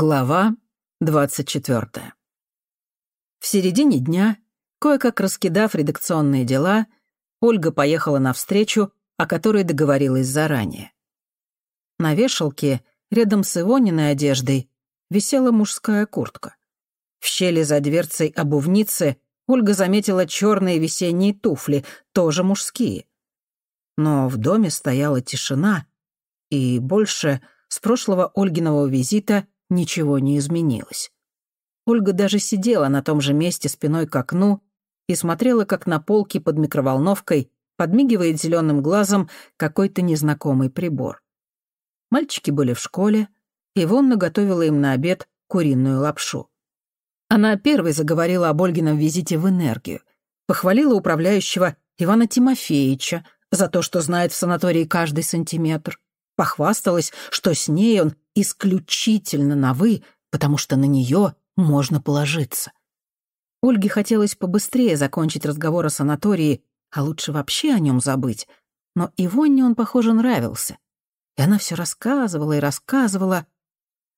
Глава 24. В середине дня, кое-как раскидав редакционные дела, Ольга поехала на встречу, о которой договорилась заранее. На вешалке, рядом с Ивониной одеждой, висела мужская куртка. В щели за дверцей обувницы Ольга заметила черные весенние туфли, тоже мужские. Но в доме стояла тишина, и больше с прошлого Ольгиного визита — ничего не изменилось. Ольга даже сидела на том же месте спиной к окну и смотрела, как на полке под микроволновкой подмигивает зеленым глазом какой-то незнакомый прибор. Мальчики были в школе, и Вонна готовила им на обед куриную лапшу. Она первой заговорила об Ольгином визите в энергию, похвалила управляющего Ивана Тимофеевича за то, что знает в санатории каждый сантиметр, похвасталась, что с ней он исключительно на «вы», потому что на нее можно положиться. Ольге хотелось побыстрее закончить разговор о санатории, а лучше вообще о нем забыть. Но Ивонне он, похоже, нравился. И она все рассказывала и рассказывала,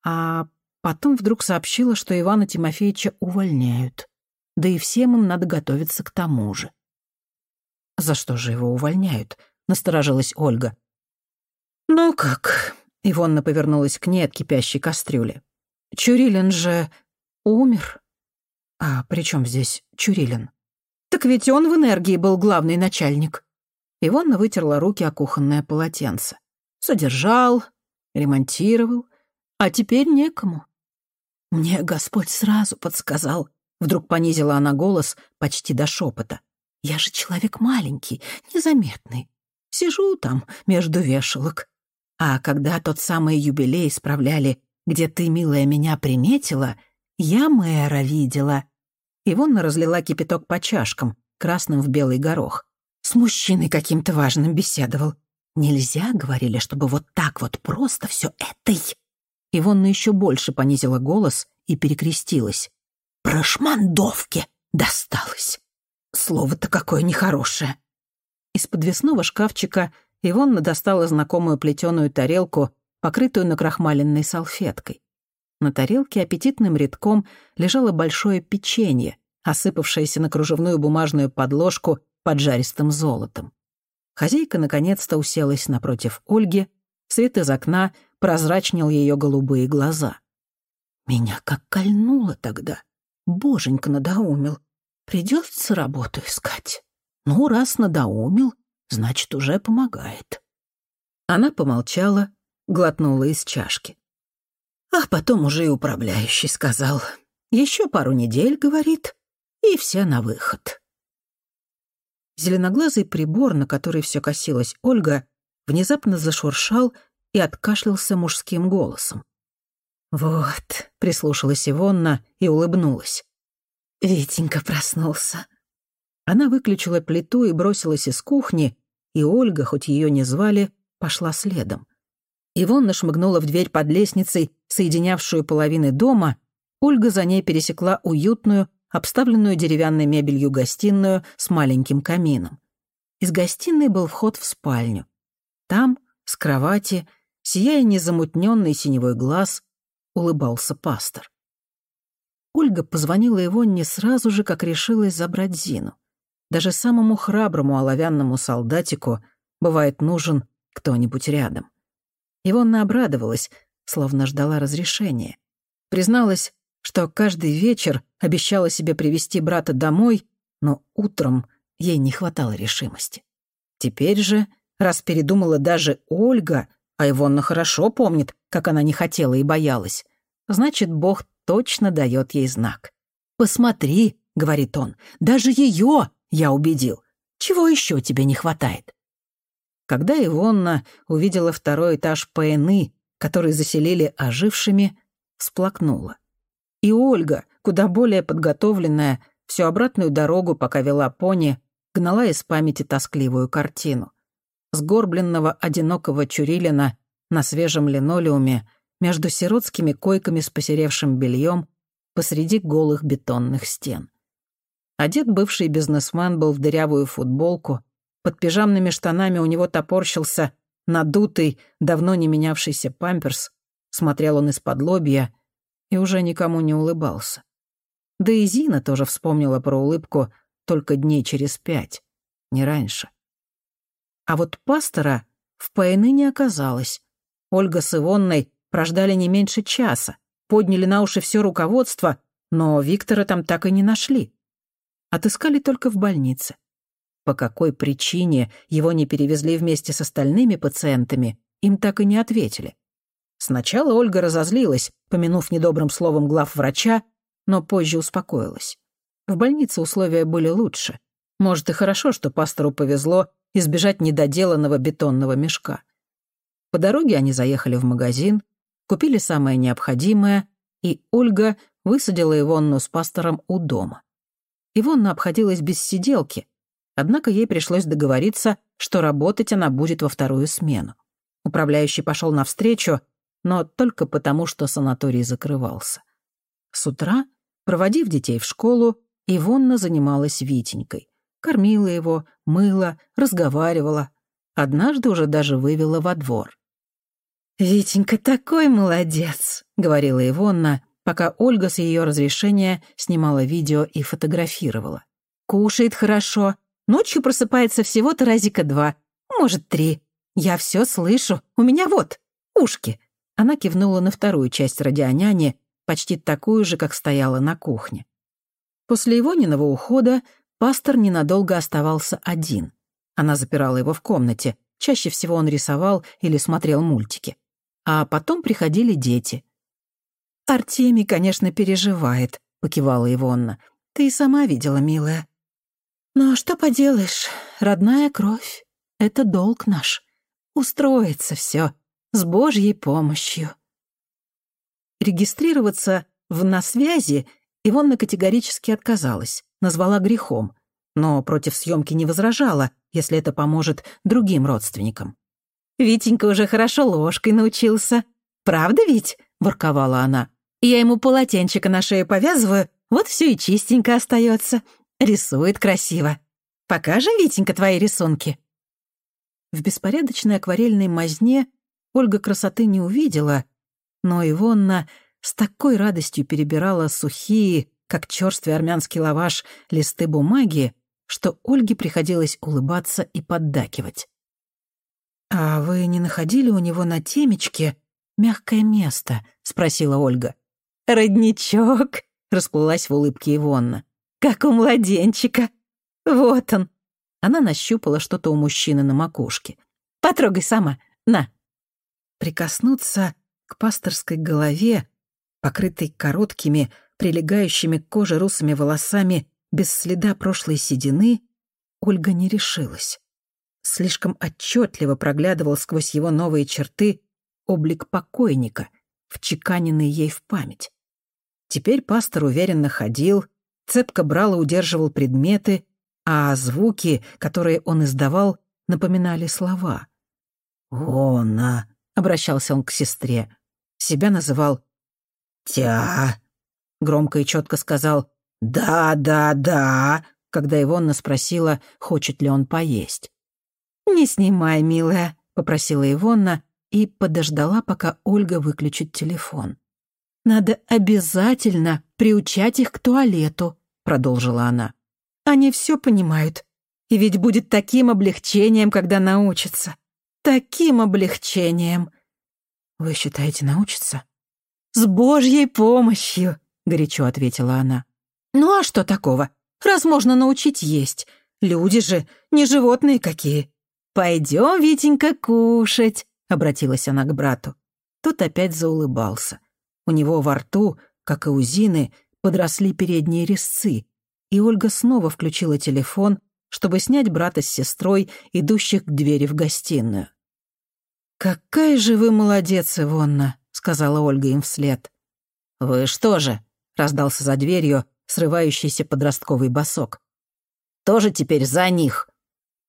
а потом вдруг сообщила, что Ивана Тимофеевича увольняют. Да и всем им надо готовиться к тому же. «За что же его увольняют?» — насторожилась Ольга. «Ну как?» — Ивонна повернулась к ней от кипящей кастрюли. «Чурилин же умер». «А при чем здесь Чурилин?» «Так ведь он в энергии был главный начальник». Ивонна вытерла руки о кухонное полотенце. Содержал, ремонтировал, а теперь некому. «Мне Господь сразу подсказал», — вдруг понизила она голос почти до шепота. «Я же человек маленький, незаметный. Сижу там между вешалок. А когда тот самый юбилей справляли, где ты, милая, меня приметила, я мэра видела. Ивонна разлила кипяток по чашкам, красным в белый горох. С мужчиной каким-то важным беседовал. Нельзя, говорили, чтобы вот так вот просто все это... Ивонна еще больше понизила голос и перекрестилась. «Прошмандовке досталось. Слово-то какое нехорошее». Из подвесного шкафчика Ивонна достала знакомую плетеную тарелку, покрытую накрахмаленной салфеткой. На тарелке аппетитным рядком лежало большое печенье, осыпавшееся на кружевную бумажную подложку поджаристым золотом. Хозяйка наконец-то уселась напротив Ольги, свет из окна прозрачнил ее голубые глаза. «Меня как кольнуло тогда. Боженька надоумил. Придется работу искать. Ну, раз надоумил, значит, уже помогает». Она помолчала, глотнула из чашки. А потом уже и управляющий сказал. Еще пару недель, говорит, и все на выход. Зеленоглазый прибор, на который все косилась Ольга, внезапно зашуршал и откашлялся мужским голосом. «Вот», — прислушалась Ивонна и улыбнулась. «Витенька проснулся». Она выключила плиту и бросилась из кухни, и Ольга, хоть ее не звали, пошла следом. Ивонна шмыгнула в дверь под лестницей, соединявшую половины дома. Ольга за ней пересекла уютную, обставленную деревянной мебелью гостиную с маленьким камином. Из гостиной был вход в спальню. Там, с кровати, сияя незамутненный синевой глаз, улыбался пастор. Ольга позвонила Ивонне сразу же, как решилась забрать Зину. Даже самому храброму оловянному солдатику бывает нужен кто-нибудь рядом. Ивонна обрадовалась, словно ждала разрешения. Призналась, что каждый вечер обещала себе привести брата домой, но утром ей не хватало решимости. Теперь же, раз передумала даже Ольга, а Ивонна хорошо помнит, как она не хотела и боялась, значит, Бог точно дает ей знак. «Посмотри», — говорит он, — «даже ее я убедил. Чего еще тебе не хватает?» Когда Ивонна увидела второй этаж ПНИ, который заселили ожившими, всплакнула. И Ольга, куда более подготовленная, всю обратную дорогу, пока вела пони, гнала из памяти тоскливую картину. Сгорбленного одинокого Чурилина на свежем линолеуме между сиротскими койками с посеревшим бельем посреди голых бетонных стен. Одет бывший бизнесмен был в дырявую футболку, под пижамными штанами у него топорщился надутый, давно не менявшийся памперс. Смотрел он из-под лобья, и уже никому не улыбался. Да и Зина тоже вспомнила про улыбку только дней через пять, не раньше. А вот пастора в Пайны не оказалось. Ольга с Ивонной прождали не меньше часа, подняли на уши все руководство, но Виктора там так и не нашли. Отыскали только в больнице. По какой причине его не перевезли вместе с остальными пациентами, им так и не ответили. Сначала Ольга разозлилась, помянув недобрым словом глав врача, но позже успокоилась. В больнице условия были лучше. Может, и хорошо, что пастору повезло избежать недоделанного бетонного мешка. По дороге они заехали в магазин, купили самое необходимое, и Ольга высадила Ивонну с пастором у дома. Ивонна обходилась без сиделки, однако ей пришлось договориться, что работать она будет во вторую смену. Управляющий пошел навстречу, но только потому, что санаторий закрывался. С утра, проводив детей в школу, Ивонна занималась Витенькой. Кормила его, мыла, разговаривала. Однажды уже даже вывела во двор. «Витенька такой молодец», — говорила Ивонна, пока Ольга с ее разрешения снимала видео и фотографировала. «Кушает хорошо. Ночью просыпается всего-то разика два, может, три. Я все слышу. У меня вот, ушки». Она кивнула на вторую часть радионяни, почти такую же, как стояла на кухне. После Ивониного ухода пастор ненадолго оставался один. Она запирала его в комнате. Чаще всего он рисовал или смотрел мультики. А потом приходили дети. «Артемий, конечно, переживает», — покивала Ивонна. «Ты и сама видела, милая. Но что поделаешь, родная кровь — это долг наш. Устроится все с Божьей помощью». Регистрироваться в «на связи» Ивонна категорически отказалась, назвала грехом, но против съемки не возражала, если это поможет другим родственникам. «Витенька уже хорошо ложкой научился. Правда ведь?» — ворковала она. Я ему полотенчика на шею повязываю, вот все и чистенько остается. Рисует красиво. Покажи, Витенька, твои рисунки». В беспорядочной акварельной мазне Ольга красоты не увидела, но Ивонна с такой радостью перебирала сухие, как черствый армянский лаваш, листы бумаги, что Ольге приходилось улыбаться и поддакивать. «А вы не находили у него на темечке мягкое место?» — спросила Ольга. «Родничок», — расплылась в улыбке Ивонна. «Как у младенчика. Вот он». Она нащупала что-то у мужчины на макушке. «Потрогай сама. На». Прикоснуться к пасторской голове, покрытой короткими, прилегающими к коже русыми волосами, без следа прошлой седины, Ольга не решилась. Слишком отчетливо проглядывал сквозь его новые черты облик покойника, вчеканенный ей в память. Теперь пастор уверенно ходил, цепко брал и удерживал предметы, а звуки, которые он издавал, напоминали слова. «Она», — обращался он к сестре, себя называл «Тя», громко и четко сказал «Да, да, да», когда Ивонна спросила, хочет ли он поесть. «Не снимай, милая», — попросила Ивонна и подождала, пока Ольга выключит телефон. «Надо обязательно приучать их к туалету», — продолжила она. «Они все понимают. И ведь будет таким облегчением, когда научатся. Таким облегчением». «Вы считаете, научатся?» «С Божьей помощью», — горячо ответила она. «Ну а что такого? Раз можно научить есть. Люди же не животные какие. Пойдем, Витенька, кушать», — обратилась она к брату. Тот опять заулыбался. У него во рту, как и у Зины, подросли передние резцы, и Ольга снова включила телефон, чтобы снять брата с сестрой, идущих к двери в гостиную. «Какая же вы молодец, Ивонна», — сказала Ольга им вслед. «Вы что же?» — раздался за дверью срывающийся подростковый босок. «Тоже теперь за них?»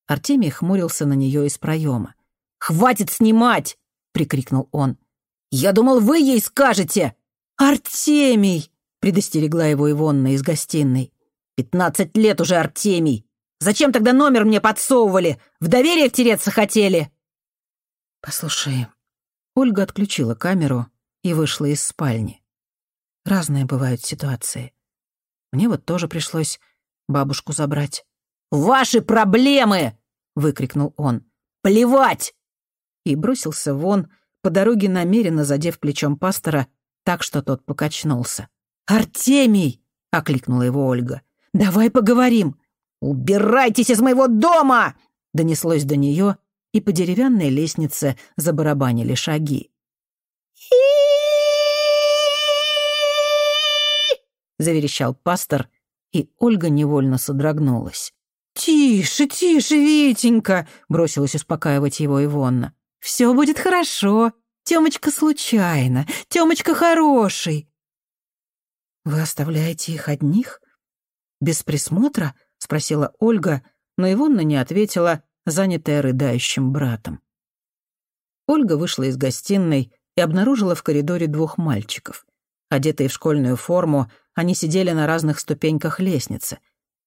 Артемий хмурился на нее из проема. «Хватит снимать!» — прикрикнул он. «Я думал, вы ей скажете!» «Артемий!» — предостерегла его Ивонна из гостиной. «Пятнадцать лет уже, Артемий! Зачем тогда номер мне подсовывали? В доверие втереться хотели?» «Послушай...» Ольга отключила камеру и вышла из спальни. Разные бывают ситуации. Мне вот тоже пришлось бабушку забрать. «Ваши проблемы!» — выкрикнул он. «Плевать!» И бросился вон, по дороге намеренно задев плечом пастора, так что тот покачнулся. «Артемий!» — окликнула его Ольга. «Давай поговорим!» «Убирайтесь из моего дома!» — донеслось до нее, и по деревянной лестнице забарабанили шаги. заверещал пастор, и Ольга невольно содрогнулась. «Тише, тише, Витенька!» — бросилась успокаивать его Ивонна. «Все будет хорошо. Тёмочка случайно. Тёмочка хороший». «Вы оставляете их одних? Без присмотра?» — спросила Ольга, но Ивонна не ответила, занятая рыдающим братом. Ольга вышла из гостиной и обнаружила в коридоре двух мальчиков. Одетые в школьную форму, они сидели на разных ступеньках лестницы.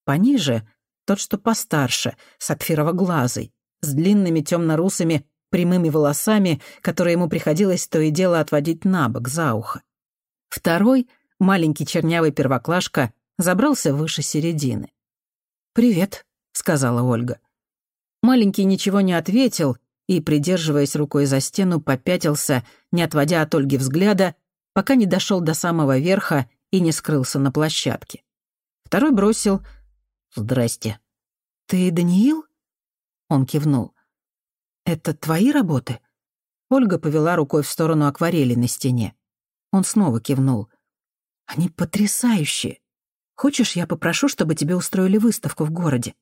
Пониже — тот, что постарше, сапфировоглазый, с длинными темно-русыми прямыми волосами, которые ему приходилось то и дело отводить на бок, за ухо. Второй, маленький чернявый первоклашка, забрался выше середины. «Привет», — сказала Ольга. Маленький ничего не ответил и, придерживаясь рукой за стену, попятился, не отводя от Ольги взгляда, пока не дошел до самого верха и не скрылся на площадке. Второй бросил «Здрасте». «Ты Даниил?» Он кивнул. «Это твои работы?» Ольга повела рукой в сторону акварели на стене. Он снова кивнул. «Они потрясающие. Хочешь, я попрошу, чтобы тебе устроили выставку в городе?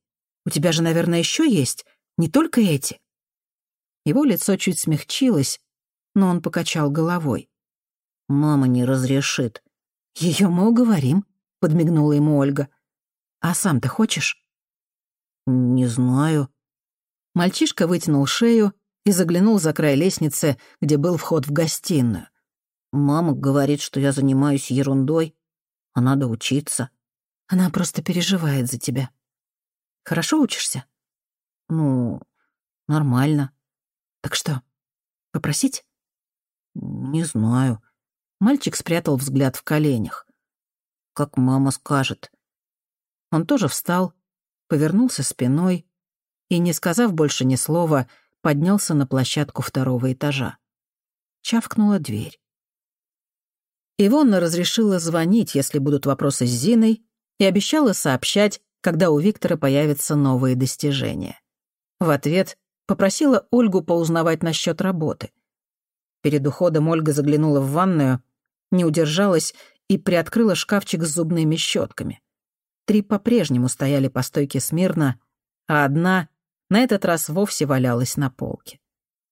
У тебя же, наверное, еще есть, не только эти». Его лицо чуть смягчилось, но он покачал головой. «Мама не разрешит. Ее мы уговорим», — подмигнула ему Ольга. «А сам ты хочешь?» «Не знаю». Мальчишка вытянул шею и заглянул за край лестницы, где был вход в гостиную. «Мама говорит, что я занимаюсь ерундой, а надо учиться». «Она просто переживает за тебя. Хорошо учишься?» «Ну, нормально». «Так что, попросить?» «Не знаю», Мальчик спрятал взгляд в коленях. «Как мама скажет». Он тоже встал, повернулся спиной и, не сказав больше ни слова, поднялся на площадку второго этажа. Чавкнула дверь. Ивонна разрешила звонить, если будут вопросы с Зиной, и обещала сообщать, когда у Виктора появятся новые достижения. В ответ попросила Ольгу поузнавать насчет работы. Перед уходом Ольга заглянула в ванную не удержалась и приоткрыла шкафчик с зубными щетками. Три по-прежнему стояли по стойке смирно, а одна на этот раз вовсе валялась на полке.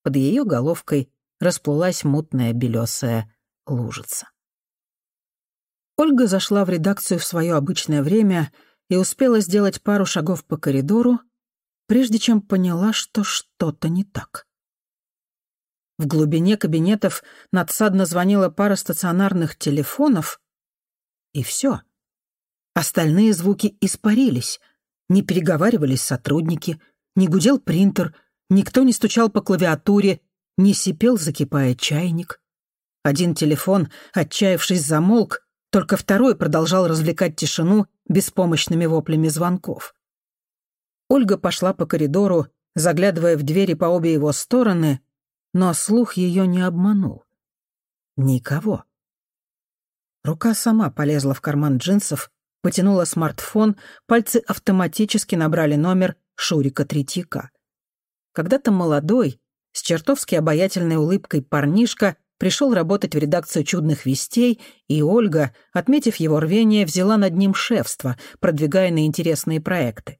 Под ее головкой расплылась мутная белесая лужица. Ольга зашла в редакцию в свое обычное время и успела сделать пару шагов по коридору, прежде чем поняла, что что-то не так. В глубине кабинетов надсадно звонила пара стационарных телефонов, и все. Остальные звуки испарились. Не переговаривались сотрудники, не гудел принтер, никто не стучал по клавиатуре, не сипел, закипая чайник. Один телефон, отчаявшись, замолк, только второй продолжал развлекать тишину беспомощными воплями звонков. Ольга пошла по коридору, заглядывая в двери по обе его стороны, но слух ее не обманул. Никого. Рука сама полезла в карман джинсов, потянула смартфон, пальцы автоматически набрали номер Шурика Третьяка. Когда-то молодой, с чертовски обаятельной улыбкой парнишка пришел работать в редакцию «Чудных вестей», и Ольга, отметив его рвение, взяла над ним шефство, продвигая на интересные проекты.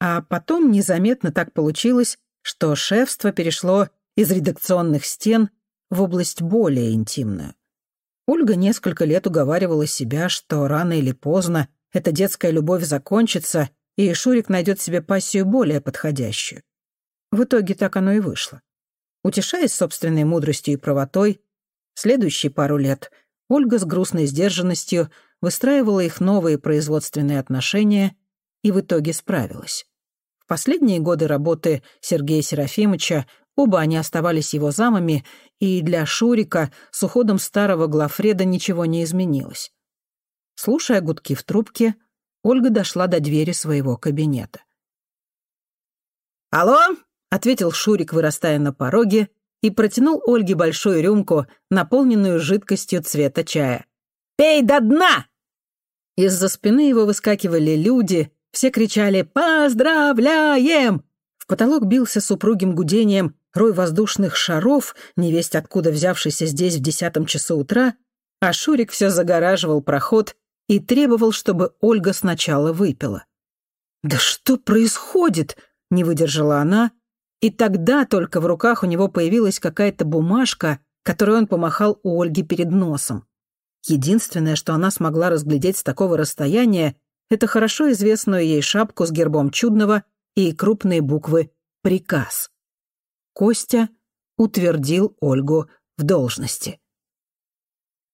А потом незаметно так получилось, что шефство перешло из редакционных стен в область более интимную. Ольга несколько лет уговаривала себя, что рано или поздно эта детская любовь закончится, и Шурик найдет себе пассию более подходящую. В итоге так оно и вышло. Утешаясь собственной мудростью и правотой, следующие пару лет Ольга с грустной сдержанностью выстраивала их новые производственные отношения и в итоге справилась. В последние годы работы Сергея Серафимовича Оба они оставались его замами, и для Шурика с уходом старого Глафреда ничего не изменилось. Слушая гудки в трубке, Ольга дошла до двери своего кабинета. «Алло!» — ответил Шурик, вырастая на пороге, и протянул Ольге большую рюмку, наполненную жидкостью цвета чая. «Пей до дна!» Из-за спины его выскакивали люди, все кричали «Поздравляем!». В потолок бился с упругим гудением рой воздушных шаров, невесть откуда взявшийся здесь в десятом часу утра, а Шурик все загораживал проход и требовал, чтобы Ольга сначала выпила. «Да что происходит?» — не выдержала она, и тогда только в руках у него появилась какая-то бумажка, которую он помахал у Ольги перед носом. Единственное, что она смогла разглядеть с такого расстояния, это хорошо известную ей шапку с гербом чудного и крупные буквы «Приказ». Костя утвердил Ольгу в должности.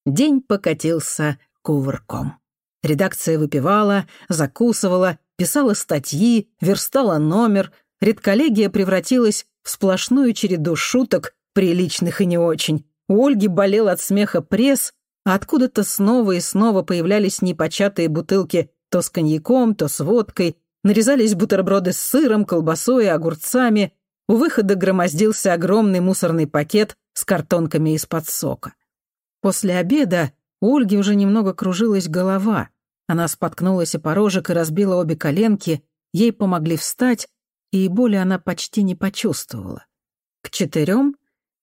День покатился кувырком. Редакция выпивала, закусывала, писала статьи, верстала номер. Редколлегия превратилась в сплошную череду шуток, приличных и не очень. У Ольги болел от смеха пресс, а откуда-то снова и снова появлялись непочатые бутылки то с коньяком, то с водкой, нарезались бутерброды с сыром, колбасой и огурцами, у выхода громоздился огромный мусорный пакет с картонками из-под сока. После обеда у Ольги уже немного кружилась голова. Она споткнулась о порожек и разбила обе коленки, ей помогли встать, и боли она почти не почувствовала. К четырем,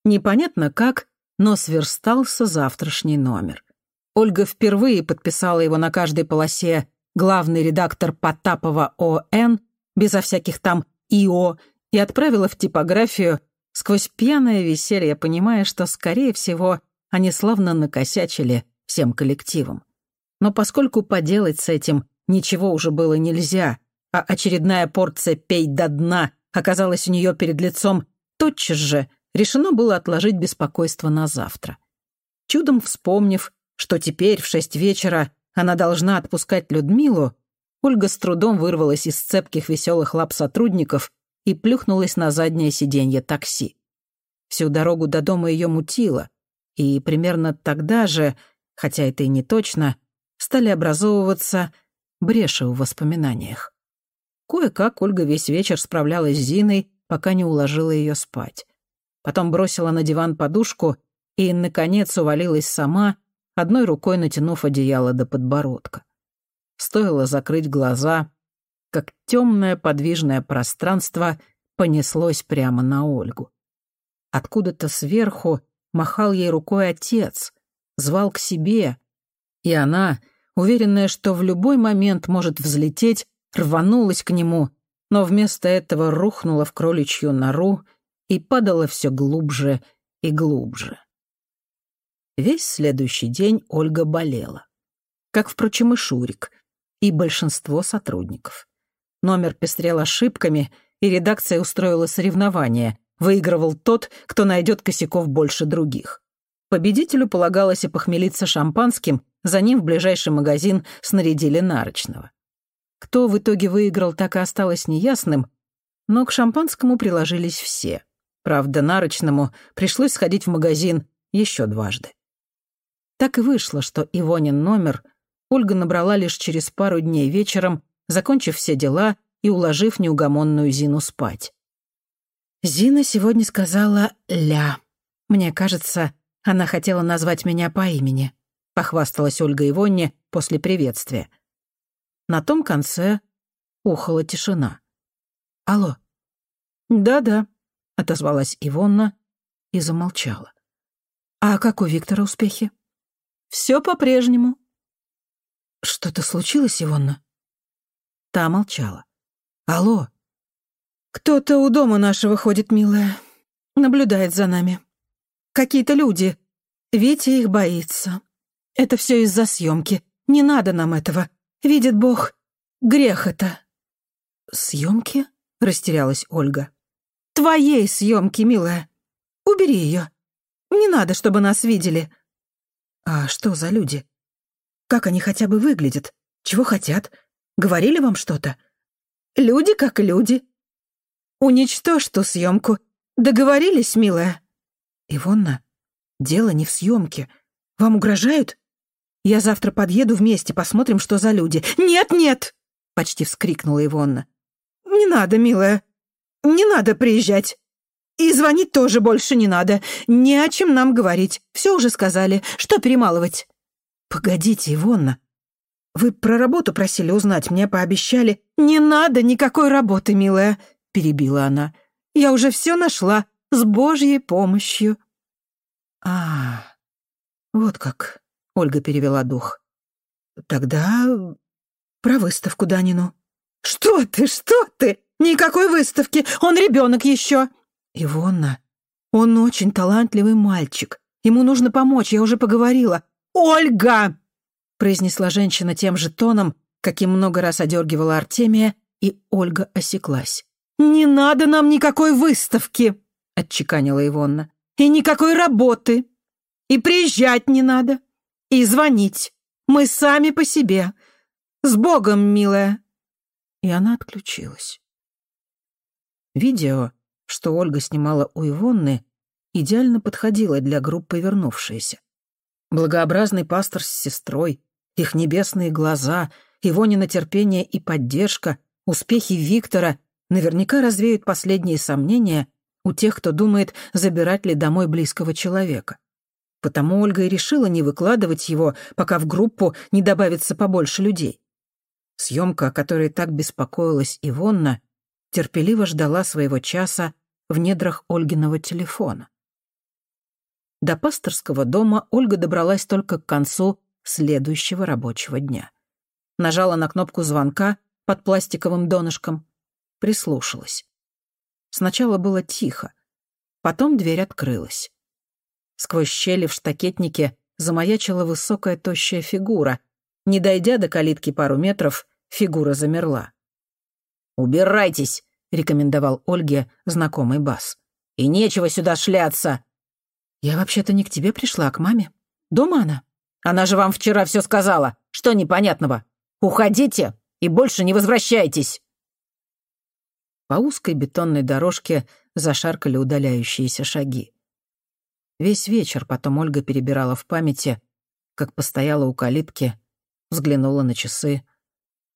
непонятно как, но сверстался завтрашний номер. Ольга впервые подписала его на каждой полосе главный редактор Потапова О.Н., безо всяких там ИО, и отправила в типографию сквозь пьяное веселье, понимая, что, скорее всего, они славно накосячили всем коллективом. Но поскольку поделать с этим ничего уже было нельзя, а очередная порция «пей до дна» оказалась у нее перед лицом, тотчас же решено было отложить беспокойство на завтра. Чудом вспомнив, что теперь в шесть вечера она должна отпускать Людмилу, Ольга с трудом вырвалась из цепких веселых лап сотрудников и плюхнулась на заднее сиденье такси. Всю дорогу до дома ее мутило, и примерно тогда же, хотя это и не точно, стали образовываться бреши в воспоминаниях. Кое-как Ольга весь вечер справлялась с Зиной, пока не уложила ее спать. Потом бросила на диван подушку и, наконец, увалилась сама, одной рукой натянув одеяло до подбородка. Стоило закрыть глаза, как темное подвижное пространство понеслось прямо на Ольгу. Откуда-то сверху махал ей рукой отец, звал к себе, и она, уверенная, что в любой момент может взлететь, рванулась к нему, но вместо этого рухнула в кроличью нору и падала все глубже и глубже. Весь следующий день Ольга болела. Как, впрочем, и Шурик, и большинство сотрудников. Номер пестрел ошибками, и редакция устроила соревнование. Выигрывал тот, кто найдет косяков больше других. Победителю полагалось опохмелиться шампанским, за ним в ближайший магазин снарядили нарочного. Кто в итоге выиграл, так и осталось неясным, но к шампанскому приложились все. Правда, нарочному пришлось сходить в магазин еще дважды. Так и вышло, что Ивонин номер Ольга набрала лишь через пару дней вечером, закончив все дела и уложив неугомонную Зину спать. Зина сегодня сказала «ля». Мне кажется, она хотела назвать меня по имени, похвасталась Ольга Ивонне после приветствия. На том конце ухала тишина. «Алло». «Да-да», — отозвалась Ивонна и замолчала. «А как у Виктора успехи?» Все по-прежнему». «Что-то случилось, Ивонна?» Та молчала. «Алло?» «Кто-то у дома нашего ходит, милая. Наблюдает за нами. Какие-то люди. Витя их боится. Это все из-за съемки. Не надо нам этого. Видит Бог. Грех это». «Съемки?» — растерялась Ольга. «Твоей съемки, милая. Убери ее. Не надо, чтобы нас видели. «А что за люди? Как они хотя бы выглядят? Чего хотят? Говорили вам что-то?» «Люди как люди. Уничтожь ту съемку. Договорились, милая?» «Ивонна, дело не в съемке. Вам угрожают? Я завтра подъеду вместе, посмотрим, что за люди. Нет, нет! Почти вскрикнула Ивонна. Не надо, милая. Не надо приезжать. И звонить тоже больше не надо. Не о чем нам говорить. Все уже сказали. Что перемалывать? Погодите, Ивонна. Вы про работу просили узнать, мне пообещали. Не надо никакой работы, милая, перебила она. Я уже все нашла, с Божьей помощью. А, вот как. Ольга перевела дух. Тогда про выставку Данину. Что ты, что ты? Никакой выставки, он ребенок еще. Ивонна, он очень талантливый мальчик. Ему нужно помочь, я уже поговорила. Ольга! произнесла женщина тем же тоном, каким много раз одергивала Артемия, и Ольга осеклась. «Не надо нам никакой выставки!» — отчеканила Ивонна. «И никакой работы! И приезжать не надо! И звонить! Мы сами по себе! С Богом, милая!» И она отключилась. Видео, что Ольга снимала у Ивонны, идеально подходило для группы «Вернувшиеся». Благообразный пастор с сестрой, их небесные глаза, его ненатерпение и поддержка, успехи Виктора наверняка развеют последние сомнения у тех, кто думает, забирать ли домой близкого человека. Потому Ольга и решила не выкладывать его, пока в группу не добавится побольше людей. Съемка, о которой так беспокоилась Ивонна, терпеливо ждала своего часа в недрах Ольгиного телефона. До пасторского дома Ольга добралась только к концу следующего рабочего дня. Нажала на кнопку звонка под пластиковым донышком, прислушалась. Сначала было тихо, потом дверь открылась. Сквозь щели в штакетнике замаячила высокая тощая фигура. Не дойдя до калитки пару метров, фигура замерла. «Убирайтесь!» — рекомендовал Ольге знакомый бас. «И нечего сюда шляться!» «Я вообще-то не к тебе пришла, а к маме. Дома она?» «Она же вам вчера все сказала. Что непонятного? Уходите и больше не возвращайтесь!» По узкой бетонной дорожке зашаркали удаляющиеся шаги. Весь вечер потом Ольга перебирала в памяти, как постояла у калитки, взглянула на часы.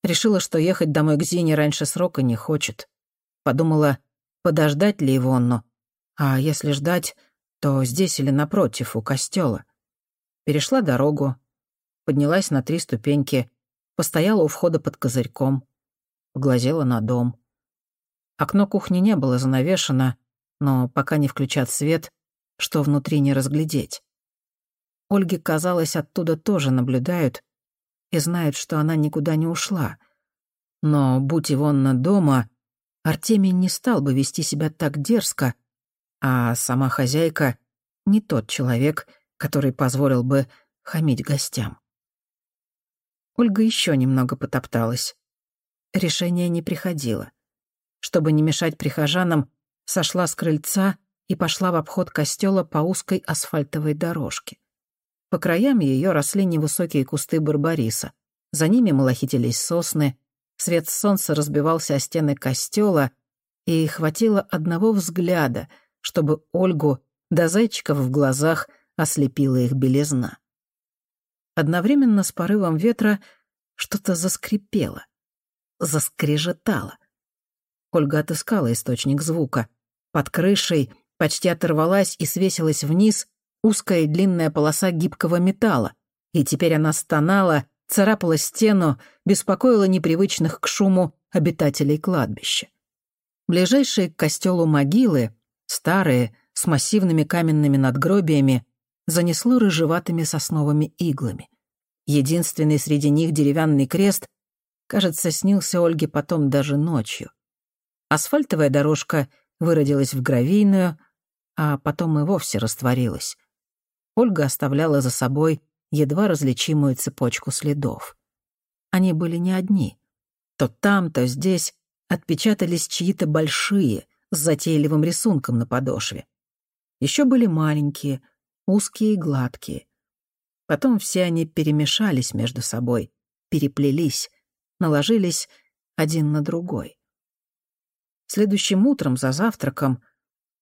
Решила, что ехать домой к Зине раньше срока не хочет. Подумала, подождать ли Ивонну, а если ждать, то здесь или напротив, у костела. Перешла дорогу, поднялась на три ступеньки, постояла у входа под козырьком, поглазела на дом. Окно кухни не было занавешено, но пока не включат свет, что внутри не разглядеть. Ольге казалось, оттуда тоже наблюдают и знают, что она никуда не ушла. Но, будь Ивонна дома, Артемий не стал бы вести себя так дерзко, а сама хозяйка — не тот человек, который позволил бы хамить гостям. Ольга еще немного потопталась. Решение не приходило чтобы не мешать прихожанам, сошла с крыльца и пошла в обход костела по узкой асфальтовой дорожке. По краям ее росли невысокие кусты барбариса. За ними малахитились сосны, свет солнца разбивался о стены костела, и хватило одного взгляда, чтобы Ольгу до зайчиков в глазах ослепила их белизна. Одновременно с порывом ветра что-то заскрипело, заскрежетало. Ольга отыскала источник звука. Под крышей почти оторвалась и свесилась вниз узкая и длинная полоса гибкого металла, и теперь она стонала, царапала стену, беспокоила непривычных к шуму обитателей кладбища. Ближайшие к костелу могилы, старые, с массивными каменными надгробиями, занесло рыжеватыми сосновыми иглами. Единственный среди них деревянный крест, кажется, снился Ольге потом даже ночью. Асфальтовая дорожка выродилась в гравийную, а потом и вовсе растворилась. Ольга оставляла за собой едва различимую цепочку следов. Они были не одни. То там, то здесь отпечатались чьи-то большие, с затейливым рисунком на подошве. Еще были маленькие, узкие и гладкие. Потом все они перемешались между собой, переплелись, наложились один на другой. Следующим утром за завтраком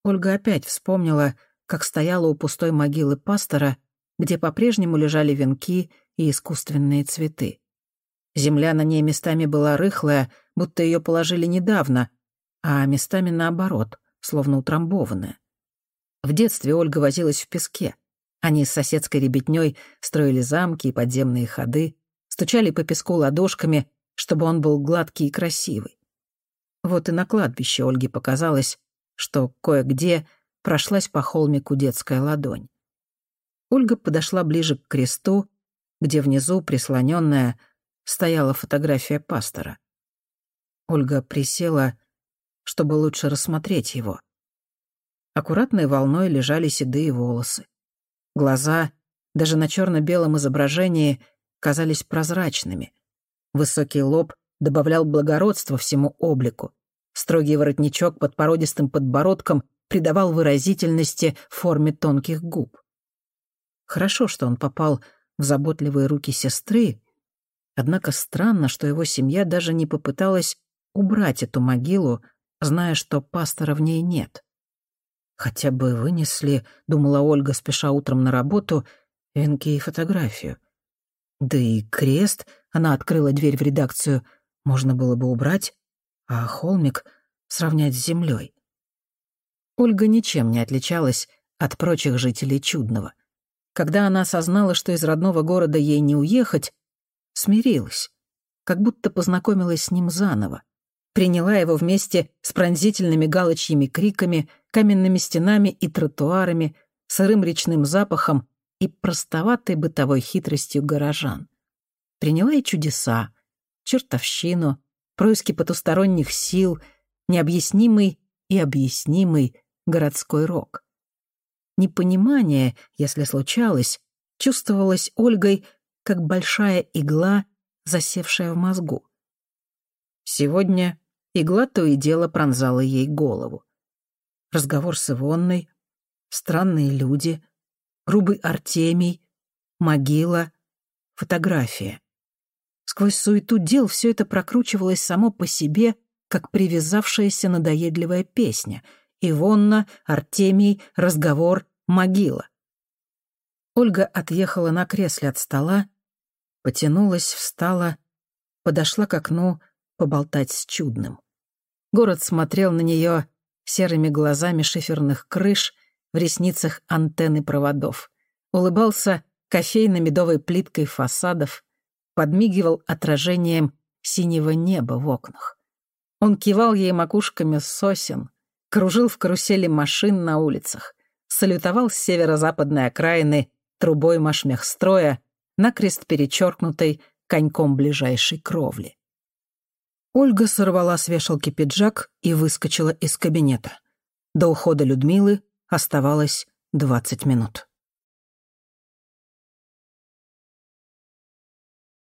Ольга опять вспомнила, как стояла у пустой могилы пастора, где по-прежнему лежали венки и искусственные цветы. Земля на ней местами была рыхлая, будто ее положили недавно, а местами наоборот, словно утрамбованная. В детстве Ольга возилась в песке. Они с соседской ребятней строили замки и подземные ходы, стучали по песку ладошками, чтобы он был гладкий и красивый. Вот и на кладбище Ольге показалось, что кое-где прошлась по холмику детская ладонь. Ольга подошла ближе к кресту, где внизу, прислоненная, стояла фотография пастора. Ольга присела, чтобы лучше рассмотреть его. Аккуратной волной лежали седые волосы. Глаза, даже на черно-белом изображении, казались прозрачными. Высокий лоб добавлял благородство всему облику. Строгий воротничок под породистым подбородком придавал выразительности форме тонких губ. Хорошо, что он попал в заботливые руки сестры, однако странно, что его семья даже не попыталась убрать эту могилу, зная, что пастора в ней нет. «Хотя бы вынесли», — думала Ольга, спеша утром на работу, — венки и фотографию. Да и крест, она открыла дверь в редакцию, можно было бы убрать, а холмик сравнять с землей. Ольга ничем не отличалась от прочих жителей Чудного. Когда она осознала, что из родного города ей не уехать, смирилась, как будто познакомилась с ним заново, приняла его вместе с пронзительными галочьими криками, каменными стенами и тротуарами, сырым речным запахом и простоватой бытовой хитростью горожан. Приняла и чудеса, чертовщину, происки потусторонних сил, необъяснимый и объяснимый городской рок. Непонимание, если случалось, чувствовалось Ольгой как большая игла, засевшая в мозгу. Сегодня игла то и дело пронзала ей голову. Разговор с Ивонной, странные люди, грубый Артемий, могила, фотография. Сквозь суету дел все это прокручивалось само по себе, как привязавшаяся надоедливая песня. Ивонна, Артемий, разговор, могила. Ольга отъехала на кресле от стола, потянулась, встала, подошла к окну поболтать с чудным. Город смотрел на нее серыми глазами шиферных крыш, в ресницах антенны проводов. Улыбался кофейно-медовой плиткой фасадов, подмигивал отражением синего неба в окнах. Он кивал ей макушками сосен, кружил в карусели машин на улицах, салютовал с северо-западной окраины трубой машмехстроя, накрест перечеркнутой коньком ближайшей кровли. Ольга сорвала с вешалки пиджак и выскочила из кабинета. До ухода Людмилы оставалось двадцать минут.